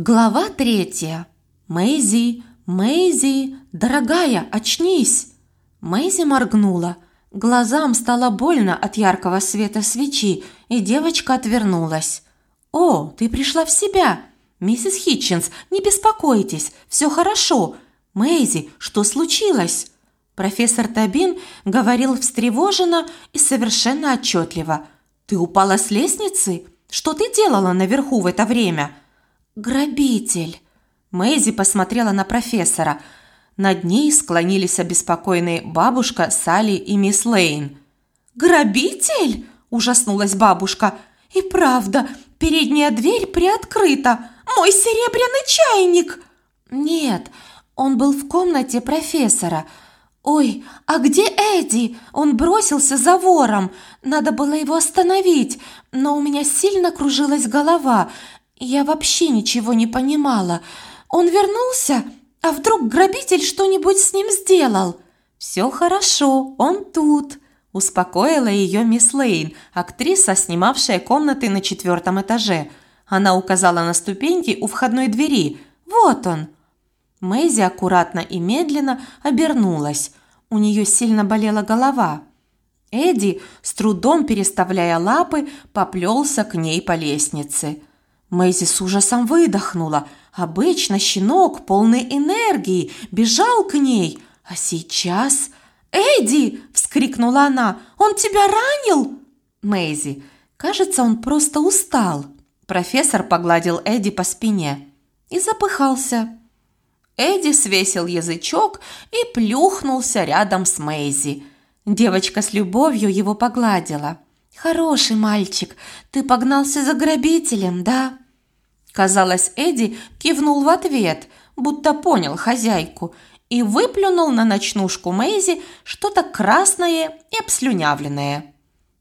Глава третья. Мэйзи, Мэйзи, дорогая, очнись. Мэйзи моргнула. Глазам стало больно от яркого света свечи, и девочка отвернулась. О, ты пришла в себя. Миссис Хитчинс, не беспокойтесь, все хорошо. Мэйзи, что случилось? Профессор Табин говорил встревоженно и совершенно отчетливо. Ты упала с лестницы? Что ты делала наверху в это время? «Грабитель!» Мэйзи посмотрела на профессора. Над ней склонились обеспокоенные бабушка, Салли и мисс Лейн. «Грабитель?» – ужаснулась бабушка. «И правда, передняя дверь приоткрыта. Мой серебряный чайник!» «Нет, он был в комнате профессора. Ой, а где Эдди? Он бросился за вором. Надо было его остановить, но у меня сильно кружилась голова. Я вообще ничего не понимала. Он вернулся, а вдруг грабитель что-нибудь с ним сделал? Все хорошо, он тут, успокоила ее мисс Лейн, актриса, снимавшая комнаты на четвертом этаже. Она указала на ступеньки у входной двери. Вот он. Мэйзи аккуратно и медленно обернулась. У нее сильно болела голова. Эдди, с трудом переставляя лапы, поплелся к ней по лестнице. Мэйзи с ужасом выдохнула. Обычно щенок, полный энергии, бежал к ней, а сейчас... «Эдди!» – вскрикнула она. «Он тебя ранил?» Мэйзи. Кажется, он просто устал. Профессор погладил Эдди по спине и запыхался. Эдди свесил язычок и плюхнулся рядом с Мэйзи. Девочка с любовью его погладила. «Хороший мальчик, ты погнался за грабителем, да?» Казалось, Эдди кивнул в ответ, будто понял хозяйку, и выплюнул на ночнушку Мэйзи что-то красное и обслюнявленное.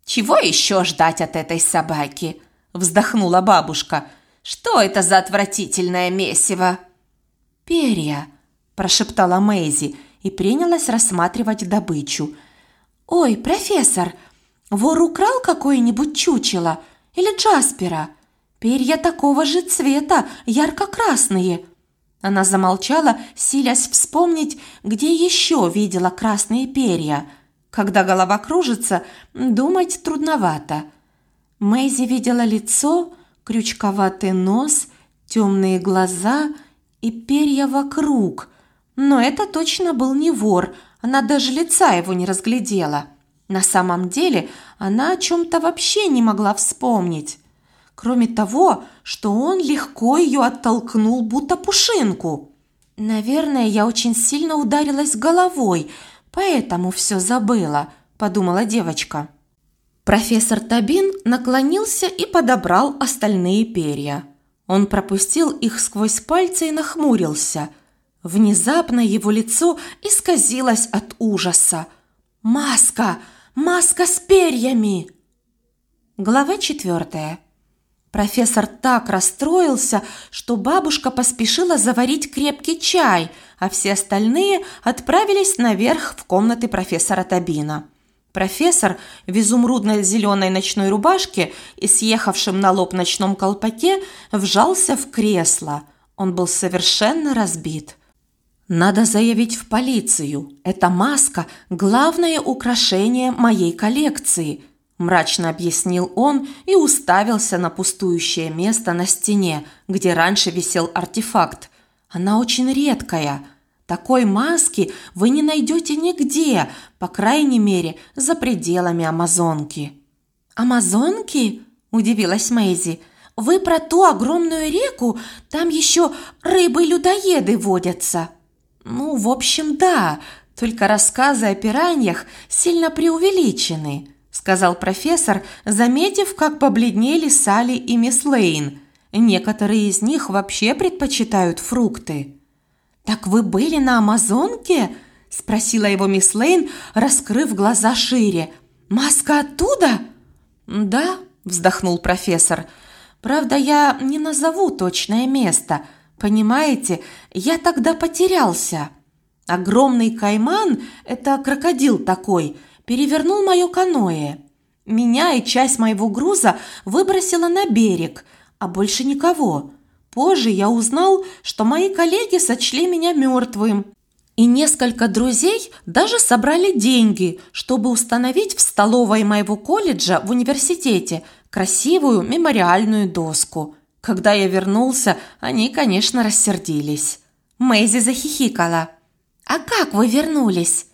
«Чего еще ждать от этой собаки?» – вздохнула бабушка. «Что это за отвратительное месиво?» «Перья», – прошептала Мэйзи и принялась рассматривать добычу. «Ой, профессор!» Вор украл какое-нибудь чучело или Джаспера? Перья такого же цвета, ярко-красные. Она замолчала, силясь вспомнить, где еще видела красные перья. Когда голова кружится, думать трудновато. Мэйзи видела лицо, крючковатый нос, темные глаза и перья вокруг. Но это точно был не вор, она даже лица его не разглядела. На самом деле она о чем-то вообще не могла вспомнить. Кроме того, что он легко ее оттолкнул, будто пушинку. «Наверное, я очень сильно ударилась головой, поэтому все забыла», – подумала девочка. Профессор Табин наклонился и подобрал остальные перья. Он пропустил их сквозь пальцы и нахмурился. Внезапно его лицо исказилось от ужаса. «Маска!» Маска с перьями!» Глава четвертая. Профессор так расстроился, что бабушка поспешила заварить крепкий чай, а все остальные отправились наверх в комнаты профессора Табина. Профессор в изумрудно-зеленой ночной рубашке и съехавшем на лоб ночном колпаке вжался в кресло. Он был совершенно разбит. Надо заявить в полицию. Эта маска – главное украшение моей коллекции, мрачно объяснил он и уставился на пустующее место на стене, где раньше висел артефакт. Она очень редкая. Такой маски вы не найдете нигде, по крайней мере, за пределами Амазонки. Амазонки? удивилась Мэйзи. Вы про ту огромную реку? Там еще рыбы-людоеды водятся. Ну, в общем, да, только рассказы о пираньях сильно преувеличены, сказал профессор, заметив, как побледнели Салли и мисс Лейн. Некоторые из них вообще предпочитают фрукты. Так вы были на Амазонке? спросила его мисс Лейн, раскрыв глаза шире. Маска оттуда? Да, вздохнул профессор. Правда, я не назову точное место. Понимаете, я тогда потерялся. Огромный кайман, это крокодил такой, перевернул мое каноэ. Меня и часть моего груза выбросило на берег, а больше никого. Позже я узнал, что мои коллеги сочли меня мертвым. И несколько друзей даже собрали деньги, чтобы установить в столовой моего колледжа в университете красивую мемориальную доску. Когда я вернулся, они, конечно, рассердились. Мэйзи захихикала. «А как вы вернулись?»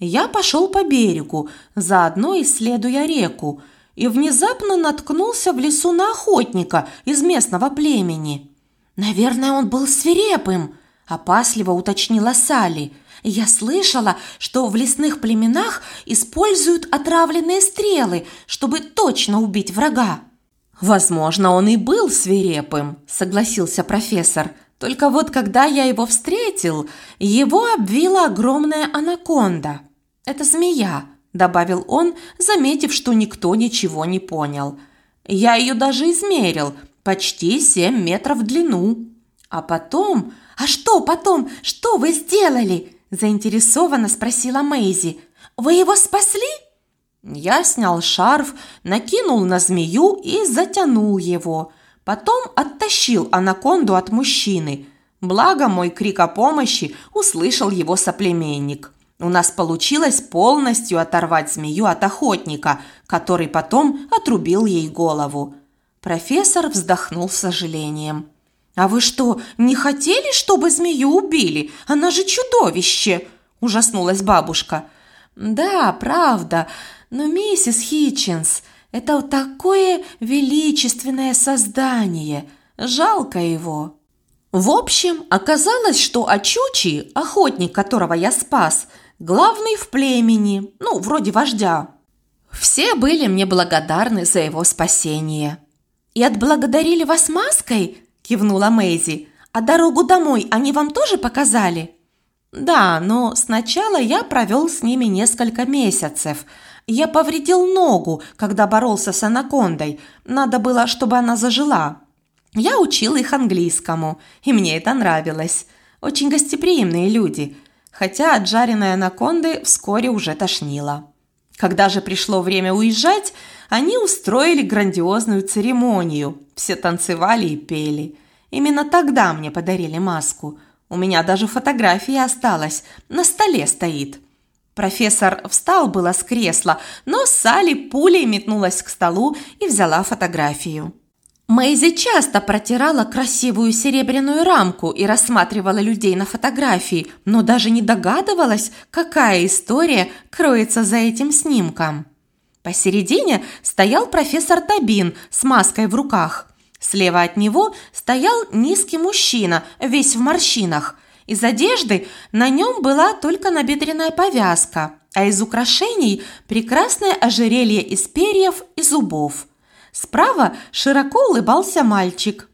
Я пошел по берегу, заодно исследуя реку, и внезапно наткнулся в лесу на охотника из местного племени. «Наверное, он был свирепым», – опасливо уточнила Салли. «Я слышала, что в лесных племенах используют отравленные стрелы, чтобы точно убить врага». «Возможно, он и был свирепым», – согласился профессор. «Только вот когда я его встретил, его обвила огромная анаконда. Это змея», – добавил он, заметив, что никто ничего не понял. «Я ее даже измерил – почти семь метров в длину. А потом... «А что потом? Что вы сделали?» – заинтересованно спросила Мэйзи. «Вы его спасли?» Я снял шарф, накинул на змею и затянул его. Потом оттащил анаконду от мужчины. Благо мой крик о помощи услышал его соплеменник. У нас получилось полностью оторвать змею от охотника, который потом отрубил ей голову. Профессор вздохнул с сожалением. «А вы что, не хотели, чтобы змею убили? Она же чудовище!» – ужаснулась бабушка. «Да, правда, но миссис Хитчинс, это такое величественное создание. Жалко его». В общем, оказалось, что Ачучи, охотник, которого я спас, главный в племени, ну, вроде вождя. Все были мне благодарны за его спасение. «И отблагодарили вас маской?» – кивнула Мэйзи. «А дорогу домой они вам тоже показали?» «Да, но сначала я провел с ними несколько месяцев. Я повредил ногу, когда боролся с анакондой. Надо было, чтобы она зажила. Я учил их английскому, и мне это нравилось. Очень гостеприимные люди, хотя от жареной анаконды вскоре уже тошнило». Когда же пришло время уезжать, они устроили грандиозную церемонию. Все танцевали и пели. Именно тогда мне подарили маску. У меня даже фотография осталась, на столе стоит. Профессор встал было с кресла, но Салли пулей метнулась к столу и взяла фотографию. Мэйзи часто протирала красивую серебряную рамку и рассматривала людей на фотографии, но даже не догадывалась, какая история кроется за этим снимком. Посередине стоял профессор Табин с маской в руках. Слева от него стоял низкий мужчина, весь в морщинах. Из одежды на нем была только набедренная повязка, а из украшений – прекрасное ожерелье из перьев и зубов – Справа широко улыбался мальчик.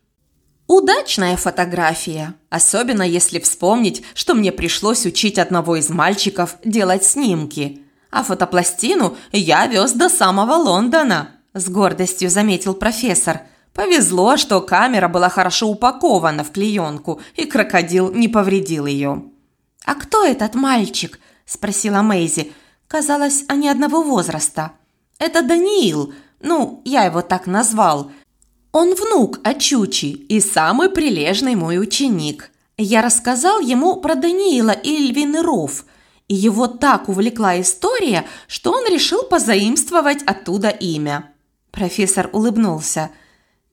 Удачная фотография, особенно если вспомнить, что мне пришлось учить одного из мальчиков делать снимки. А фотопластину я вез до самого Лондона, с гордостью заметил профессор. Повезло, что камера была хорошо упакована в клеенку, и крокодил не повредил ее. «А кто этот мальчик?» – спросила Мэйзи. Казалось, они одного возраста. «Это Даниил», ну, я его так назвал. Он внук Ачучи и самый прилежный мой ученик. Я рассказал ему про Даниила и львиный ров, и его так увлекла история, что он решил позаимствовать оттуда имя. Профессор улыбнулся.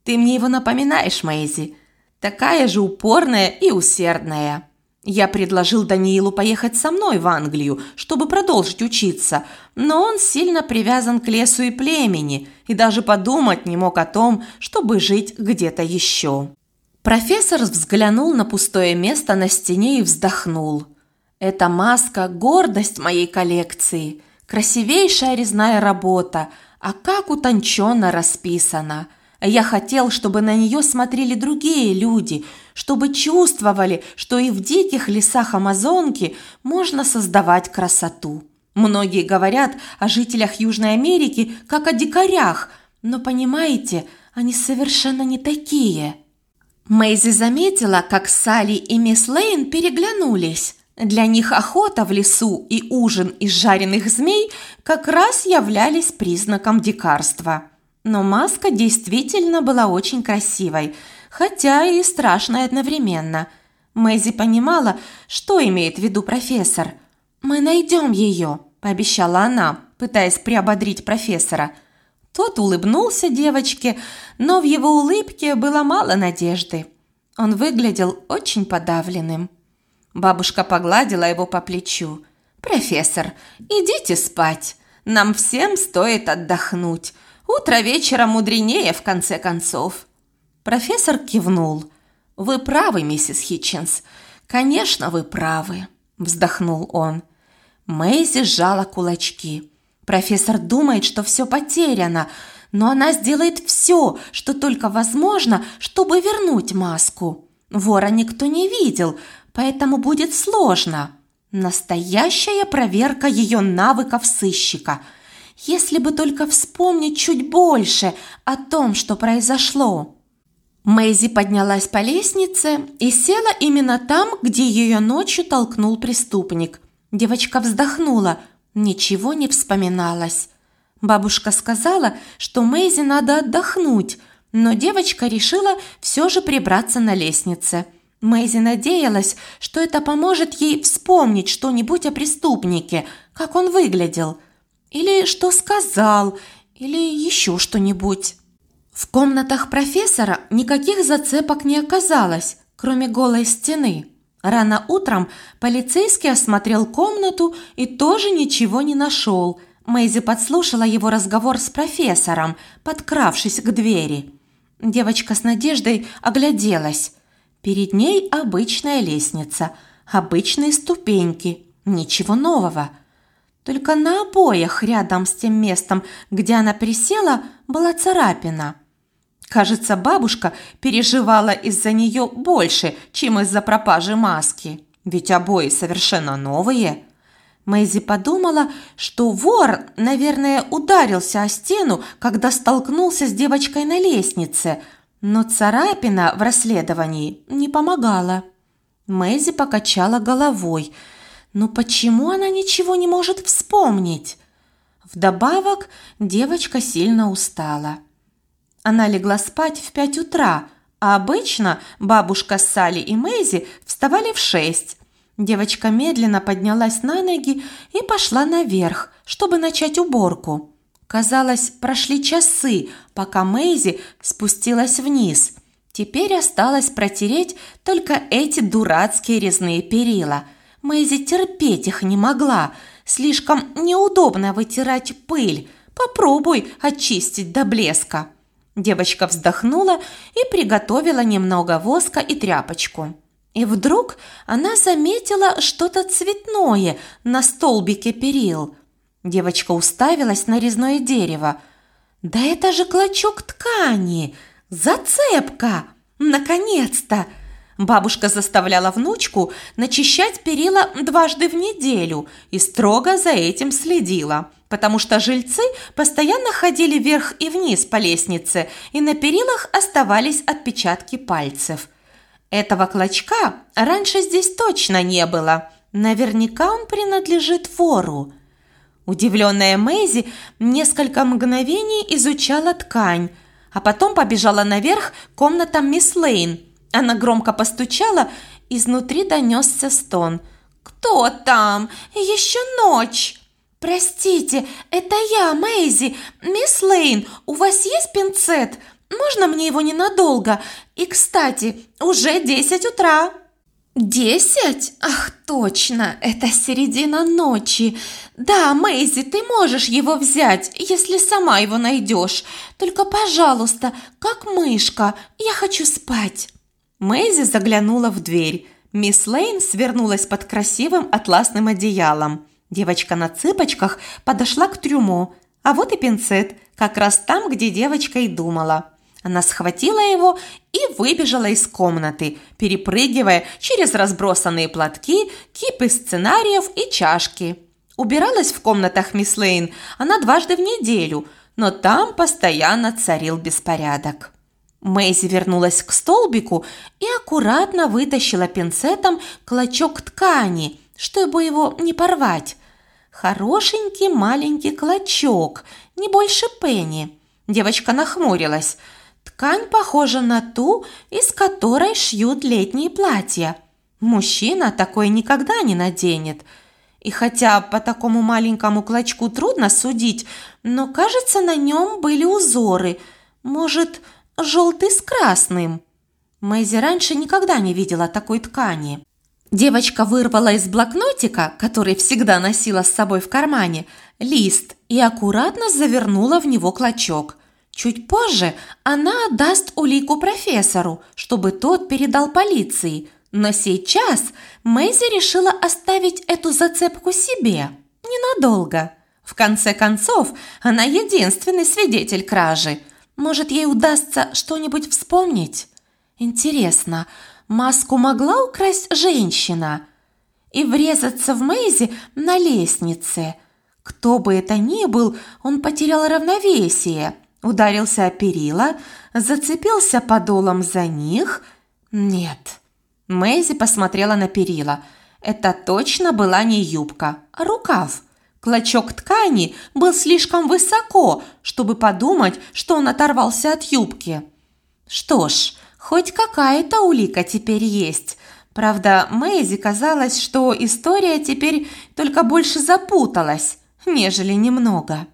«Ты мне его напоминаешь, Мэйзи. Такая же упорная и усердная». Я предложил Даниилу поехать со мной в Англию, чтобы продолжить учиться, но он сильно привязан к лесу и племени и даже подумать не мог о том, чтобы жить где-то еще. Профессор взглянул на пустое место на стене и вздохнул. «Эта маска – гордость моей коллекции, красивейшая резная работа, а как утонченно расписана!» Я хотел, чтобы на нее смотрели другие люди, чтобы чувствовали, что и в диких лесах Амазонки можно создавать красоту. Многие говорят о жителях Южной Америки как о дикарях, но понимаете, они совершенно не такие. Мэйзи заметила, как Салли и мисс Лейн переглянулись. Для них охота в лесу и ужин из жареных змей как раз являлись признаком дикарства. Но маска действительно была очень красивой, хотя и страшное одновременно. Мэйзи понимала, что имеет в виду профессор. «Мы найдем ее», – пообещала она, пытаясь приободрить профессора. Тот улыбнулся девочке, но в его улыбке было мало надежды. Он выглядел очень подавленным. Бабушка погладила его по плечу. «Профессор, идите спать. Нам всем стоит отдохнуть. Утро вечера мудренее, в конце концов». Профессор кивнул. «Вы правы, миссис Хитчинс. Конечно, вы правы», – вздохнул он. Мэйзи сжала кулачки. Профессор думает, что все потеряно, но она сделает все, что только возможно, чтобы вернуть маску. Вора никто не видел, поэтому будет сложно. Настоящая проверка ее навыков сыщика. Если бы только вспомнить чуть больше о том, что произошло. Мэйзи поднялась по лестнице и села именно там, где ее ночью толкнул преступник. Девочка вздохнула, ничего не вспоминалось. Бабушка сказала, что Мэйзи надо отдохнуть, но девочка решила все же прибраться на лестнице – Мэйзи надеялась, что это поможет ей вспомнить что-нибудь о преступнике, как он выглядел, или что сказал, или еще что-нибудь. В комнатах профессора никаких зацепок не оказалось, кроме голой стены. Рано утром полицейский осмотрел комнату и тоже ничего не нашел. Мэйзи подслушала его разговор с профессором, подкравшись к двери. Девочка с надеждой огляделась. Перед ней обычная лестница, обычные ступеньки, ничего нового. Только на обоях рядом с тем местом, где она присела, была царапина. Кажется, бабушка переживала из-за нее больше, чем из-за пропажи маски. Ведь обои совершенно новые. Мэйзи подумала, что вор, наверное, ударился о стену, когда столкнулся с девочкой на лестнице – но царапина в расследовании не помогала. Мэйзи покачала головой. Но почему она ничего не может вспомнить? Вдобавок девочка сильно устала. Она легла спать в пять утра, а обычно бабушка Салли и Мэйзи вставали в шесть. Девочка медленно поднялась на ноги и пошла наверх, чтобы начать уборку. Казалось, прошли часы, пока Мэйзи спустилась вниз. Теперь осталось протереть только эти дурацкие резные перила. Мэйзи терпеть их не могла. Слишком неудобно вытирать пыль. Попробуй очистить до блеска. Девочка вздохнула и приготовила немного воска и тряпочку. И вдруг она заметила что-то цветное на столбике перил – Девочка уставилась на резное дерево. «Да это же клочок ткани! Зацепка! Наконец-то!» Бабушка заставляла внучку начищать перила дважды в неделю и строго за этим следила, потому что жильцы постоянно ходили вверх и вниз по лестнице, и на перилах оставались отпечатки пальцев. Этого клочка раньше здесь точно не было. Наверняка он принадлежит вору. Удивленная Мэйзи несколько мгновений изучала ткань, а потом побежала наверх к комнатам мисс Лейн. Она громко постучала, изнутри донесся стон. «Кто там? Еще ночь!» «Простите, это я, Мэйзи. Мисс Лейн, у вас есть пинцет? Можно мне его ненадолго? И, кстати, уже десять утра». «Десять? Ах, точно, это середина ночи. Да, Мэйзи, ты можешь его взять, если сама его найдешь. Только, пожалуйста, как мышка, я хочу спать». Мэйзи заглянула в дверь. Мисс Лейн свернулась под красивым атласным одеялом. Девочка на цыпочках подошла к трюму. А вот и пинцет, как раз там, где девочка и думала. Она схватила его и выбежала из комнаты, перепрыгивая через разбросанные платки, кипы сценариев и чашки. Убиралась в комнатах мисс Лейн она дважды в неделю, но там постоянно царил беспорядок. Мэйзи вернулась к столбику и аккуратно вытащила пинцетом клочок ткани, чтобы его не порвать. Хорошенький маленький клочок, не больше пенни. Девочка нахмурилась – Ткань похожа на ту, из которой шьют летние платья. Мужчина такой никогда не наденет. И хотя по такому маленькому клочку трудно судить, но, кажется, на нем были узоры. Может, желтый с красным. Мэйзи раньше никогда не видела такой ткани. Девочка вырвала из блокнотика, который всегда носила с собой в кармане, лист и аккуратно завернула в него клочок – Чуть позже она отдаст улику профессору, чтобы тот передал полиции, но сейчас Мэйзи решила оставить эту зацепку себе. Ненадолго. В конце концов, она единственный свидетель кражи. Может, ей удастся что-нибудь вспомнить? Интересно, маску могла украсть женщина? И врезаться в Мэйзи на лестнице? Кто бы это ни был, он потерял равновесие – Ударился о перила, зацепился подолом за них. Нет. Мэйзи посмотрела на перила. Это точно была не юбка, а рукав. Клочок ткани был слишком высоко, чтобы подумать, что он оторвался от юбки. Что ж, хоть какая-то улика теперь есть. Правда, Мэйзи казалось, что история теперь только больше запуталась, нежели немного.